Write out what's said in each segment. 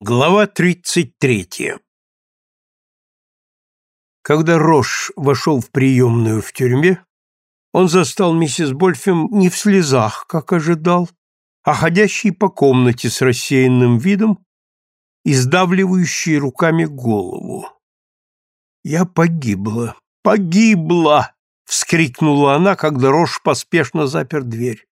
Глава 33 Когда Рош вошел в приемную в тюрьме, он застал миссис Больфем не в слезах, как ожидал, а ходящей по комнате с рассеянным видом и сдавливающей руками голову. «Я погибла, погибла!» — вскрикнула она, когда Рош поспешно запер дверь.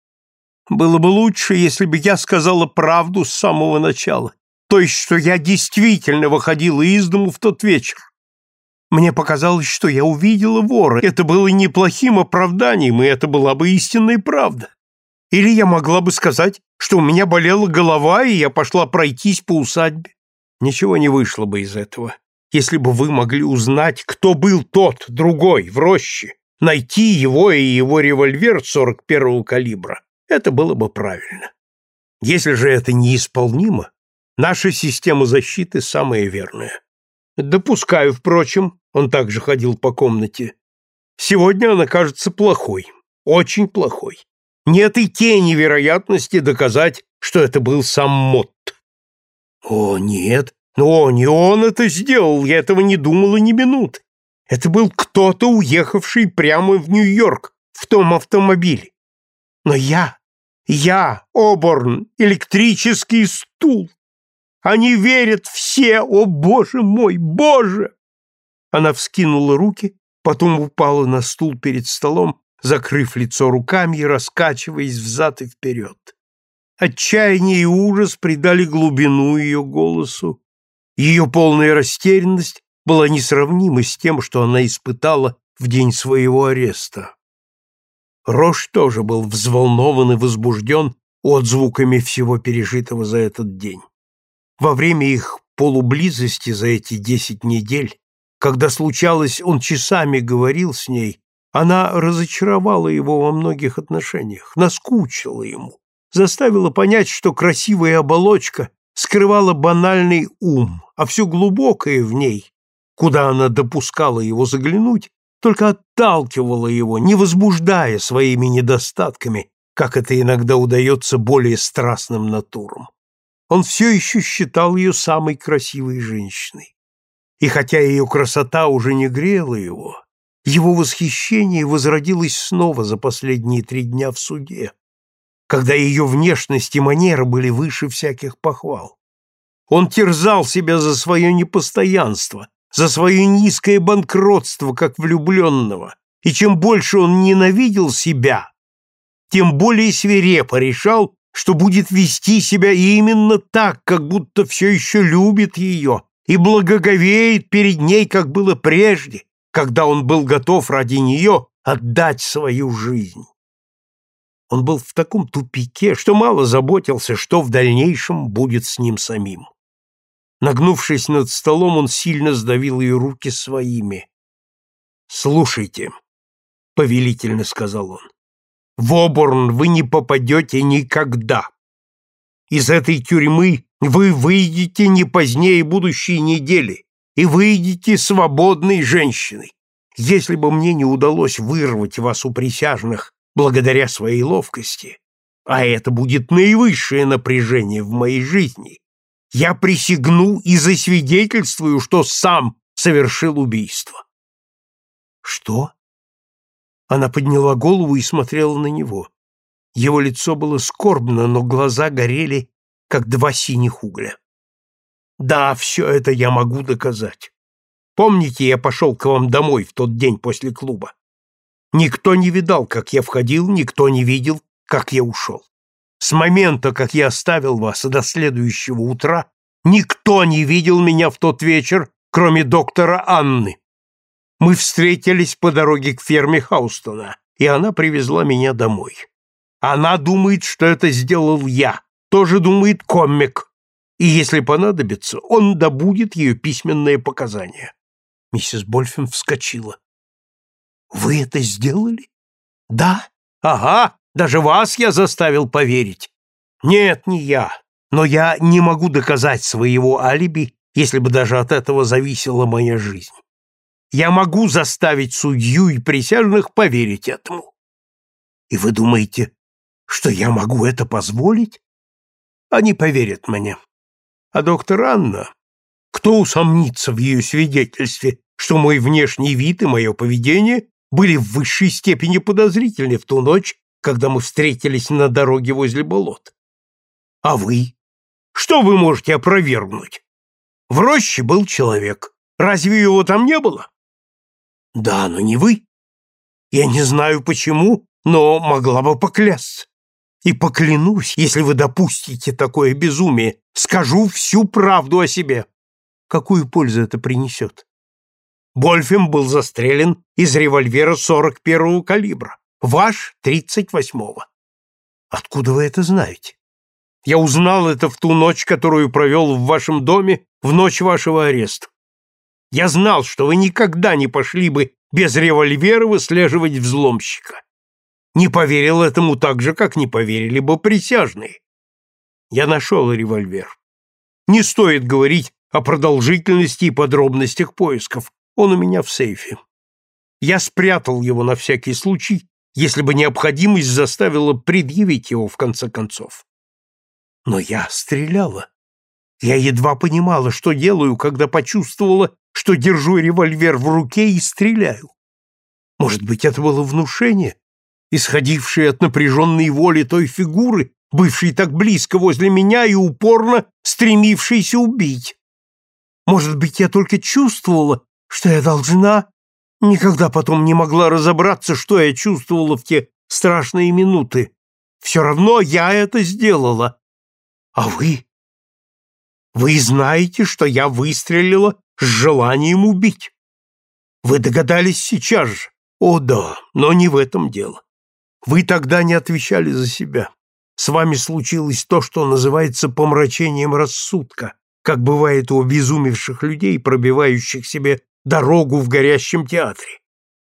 «Было бы лучше, если бы я сказала правду с самого начала то есть, что я действительно выходила из дому в тот вечер. Мне показалось, что я увидела вора. Это было неплохим оправданием, и это была бы истинная правда. Или я могла бы сказать, что у меня болела голова, и я пошла пройтись по усадьбе. Ничего не вышло бы из этого. Если бы вы могли узнать, кто был тот, другой, в роще, найти его и его револьвер 41-го калибра, это было бы правильно. Если же это неисполнимо, Наша система защиты самая верная. Допускаю, впрочем, он также ходил по комнате. Сегодня она кажется плохой, очень плохой. Нет и тени вероятности доказать, что это был сам Мот. О, нет, но не он это сделал, я этого не думала ни минуты. Это был кто-то, уехавший прямо в Нью-Йорк в том автомобиле. Но я, я, Оборн, электрический стул. Они верят все, о боже мой, боже!» Она вскинула руки, потом упала на стул перед столом, закрыв лицо руками и раскачиваясь взад и вперед. Отчаяние и ужас придали глубину ее голосу. Ее полная растерянность была несравнима с тем, что она испытала в день своего ареста. Рош тоже был взволнован и возбужден отзвуками всего пережитого за этот день. Во время их полублизости за эти десять недель, когда случалось, он часами говорил с ней, она разочаровала его во многих отношениях, наскучила ему, заставила понять, что красивая оболочка скрывала банальный ум, а все глубокое в ней, куда она допускала его заглянуть, только отталкивала его, не возбуждая своими недостатками, как это иногда удается более страстным натурам он все еще считал ее самой красивой женщиной. И хотя ее красота уже не грела его, его восхищение возродилось снова за последние три дня в суде, когда ее внешность и манера были выше всяких похвал. Он терзал себя за свое непостоянство, за свое низкое банкротство, как влюбленного, и чем больше он ненавидел себя, тем более свирепо решал, что будет вести себя именно так, как будто все еще любит ее и благоговеет перед ней, как было прежде, когда он был готов ради нее отдать свою жизнь. Он был в таком тупике, что мало заботился, что в дальнейшем будет с ним самим. Нагнувшись над столом, он сильно сдавил ее руки своими. «Слушайте», — повелительно сказал он, в Оборн вы не попадете никогда. Из этой тюрьмы вы выйдете не позднее будущей недели и выйдете свободной женщиной. Если бы мне не удалось вырвать вас у присяжных благодаря своей ловкости, а это будет наивысшее напряжение в моей жизни, я присягну и засвидетельствую, что сам совершил убийство. Что? Она подняла голову и смотрела на него. Его лицо было скорбно, но глаза горели, как два синих угля. «Да, все это я могу доказать. Помните, я пошел к вам домой в тот день после клуба? Никто не видал, как я входил, никто не видел, как я ушел. С момента, как я оставил вас, до следующего утра никто не видел меня в тот вечер, кроме доктора Анны. Мы встретились по дороге к ферме Хаустона, и она привезла меня домой. Она думает, что это сделал я, тоже думает комик, и если понадобится, он добудет ее письменные показания. Миссис Больфин вскочила. «Вы это сделали?» «Да. Ага, даже вас я заставил поверить. Нет, не я. Но я не могу доказать своего алиби, если бы даже от этого зависела моя жизнь. Я могу заставить судью и присяжных поверить этому. И вы думаете, что я могу это позволить? Они поверят мне. А доктор Анна, кто усомнится в ее свидетельстве, что мой внешний вид и мое поведение были в высшей степени подозрительны в ту ночь, когда мы встретились на дороге возле болот? А вы? Что вы можете опровергнуть? В роще был человек. Разве его там не было? Да, но не вы. Я не знаю почему, но могла бы поклясться. И поклянусь, если вы допустите такое безумие, скажу всю правду о себе. Какую пользу это принесет? Больфем был застрелен из револьвера 41-го калибра, ваш 38-го. Откуда вы это знаете? Я узнал это в ту ночь, которую провел в вашем доме, в ночь вашего ареста. Я знал, что вы никогда не пошли бы без револьвера выслеживать взломщика. Не поверил этому так же, как не поверили бы присяжные. Я нашел револьвер. Не стоит говорить о продолжительности и подробностях поисков. Он у меня в сейфе. Я спрятал его на всякий случай, если бы необходимость заставила предъявить его в конце концов. Но я стреляла. Я едва понимала, что делаю, когда почувствовала, что держу револьвер в руке и стреляю. Может быть, это было внушение, исходившее от напряженной воли той фигуры, бывшей так близко возле меня и упорно стремившейся убить. Может быть, я только чувствовала, что я должна, никогда потом не могла разобраться, что я чувствовала в те страшные минуты. Все равно я это сделала. А вы? Вы знаете, что я выстрелила с желанием убить. Вы догадались сейчас же. О да, но не в этом дело. Вы тогда не отвечали за себя. С вами случилось то, что называется помрачением рассудка, как бывает у обезумевших людей, пробивающих себе дорогу в горящем театре.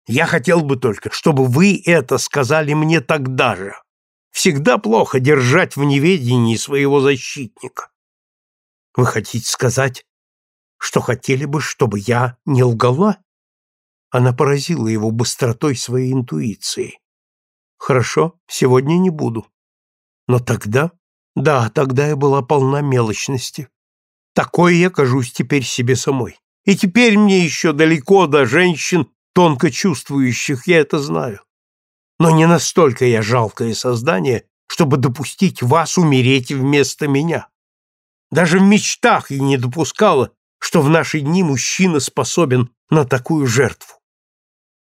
Я хотел бы только, чтобы вы это сказали мне тогда же. Всегда плохо держать в неведении своего защитника. Вы хотите сказать, что хотели бы, чтобы я не лгала? Она поразила его быстротой своей интуиции. Хорошо, сегодня не буду. Но тогда, да, тогда я была полна мелочности. Такой я кажусь теперь себе самой. И теперь мне еще далеко до женщин, тонко чувствующих, я это знаю. Но не настолько я жалкое создание, чтобы допустить вас умереть вместо меня. Даже в мечтах я не допускала, что в наши дни мужчина способен на такую жертву.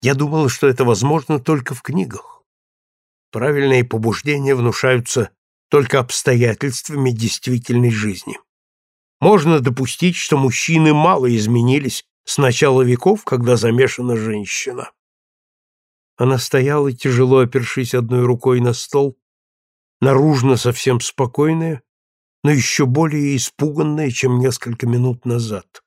Я думала, что это возможно только в книгах. Правильные побуждения внушаются только обстоятельствами действительной жизни. Можно допустить, что мужчины мало изменились с начала веков, когда замешана женщина. Она стояла, тяжело опершись одной рукой на стол, наружно совсем спокойная, но еще более испуганная, чем несколько минут назад.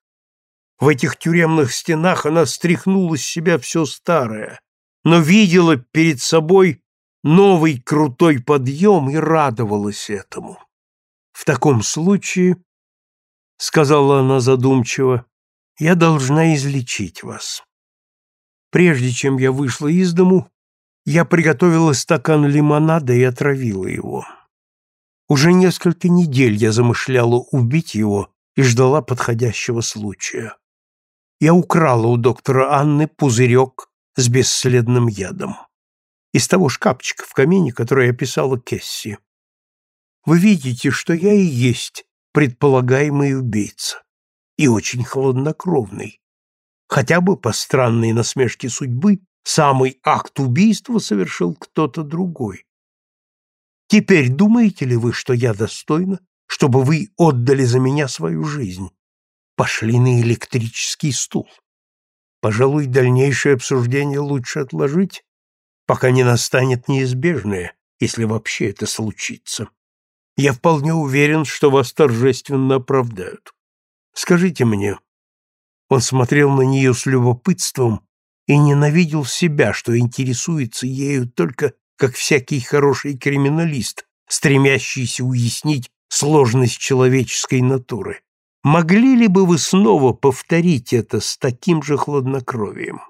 В этих тюремных стенах она стряхнула с себя все старое, но видела перед собой новый крутой подъем и радовалась этому. В таком случае, — сказала она задумчиво, — я должна излечить вас. Прежде чем я вышла из дому, я приготовила стакан лимонада и отравила его. Уже несколько недель я замышляла убить его и ждала подходящего случая. Я украла у доктора Анны пузырек с бесследным ядом из того шкафчика в камине, который я писала Кесси. Вы видите, что я и есть предполагаемый убийца. И очень хладнокровный. Хотя бы по странной насмешке судьбы самый акт убийства совершил кто-то другой. Теперь думаете ли вы, что я достойна, чтобы вы отдали за меня свою жизнь? Пошли на электрический стул. Пожалуй, дальнейшее обсуждение лучше отложить, пока не настанет неизбежное, если вообще это случится. Я вполне уверен, что вас торжественно оправдают. Скажите мне. Он смотрел на нее с любопытством и ненавидел себя, что интересуется ею только как всякий хороший криминалист, стремящийся уяснить сложность человеческой натуры. Могли ли бы вы снова повторить это с таким же хладнокровием?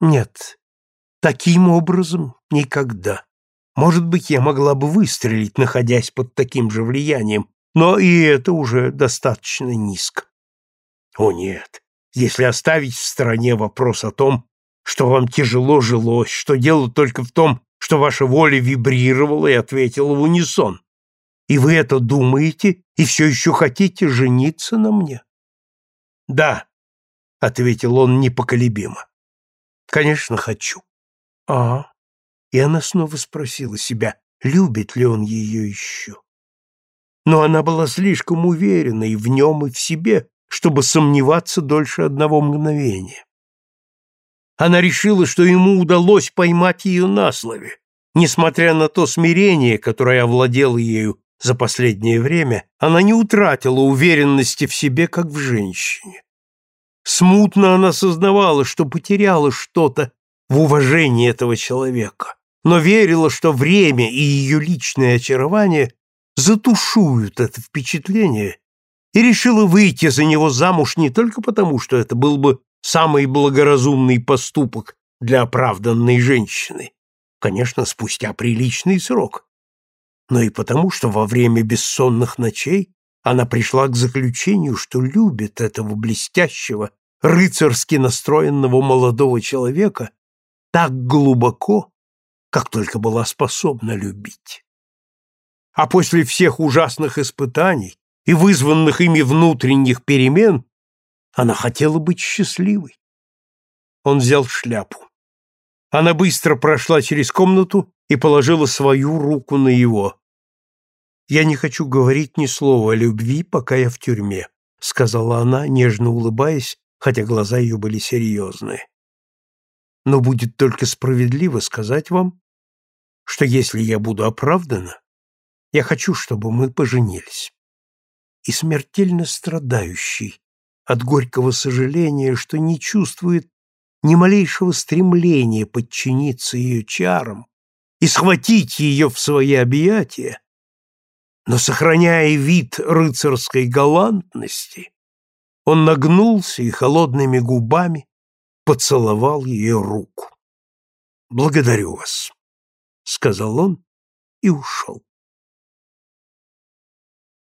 Нет, Таким образом никогда. Может быть, я могла бы выстрелить, находясь под таким же влиянием, но и это уже достаточно низко. О нет, если оставить в стороне вопрос о том, что вам тяжело жилось, что дело только в том, что ваша воля вибрировала и ответила в унисон. И вы это думаете и все еще хотите жениться на мне? Да, — ответил он непоколебимо. Конечно, хочу. А, и она снова спросила себя, любит ли он ее еще. Но она была слишком уверена и в нем, и в себе, чтобы сомневаться дольше одного мгновения. Она решила, что ему удалось поймать ее на слове. Несмотря на то смирение, которое овладело ею за последнее время, она не утратила уверенности в себе, как в женщине. Смутно она сознавала, что потеряла что-то в уважении этого человека, но верила, что время и ее личное очарование затушуют это впечатление, и решила выйти за него замуж не только потому, что это был бы самый благоразумный поступок для оправданной женщины, конечно, спустя приличный срок, но и потому, что во время бессонных ночей она пришла к заключению, что любит этого блестящего, рыцарски настроенного молодого человека так глубоко, как только была способна любить. А после всех ужасных испытаний и вызванных ими внутренних перемен она хотела быть счастливой. Он взял шляпу. Она быстро прошла через комнату и положила свою руку на его. «Я не хочу говорить ни слова о любви, пока я в тюрьме», — сказала она, нежно улыбаясь, хотя глаза ее были серьезные. «Но будет только справедливо сказать вам, что если я буду оправдана, я хочу, чтобы мы поженились». И смертельно страдающий от горького сожаления, что не чувствует ни малейшего стремления подчиниться ее чарам и схватить ее в свои объятия, но, сохраняя вид рыцарской галантности, он нагнулся и холодными губами поцеловал ее руку. «Благодарю вас», — сказал он и ушел.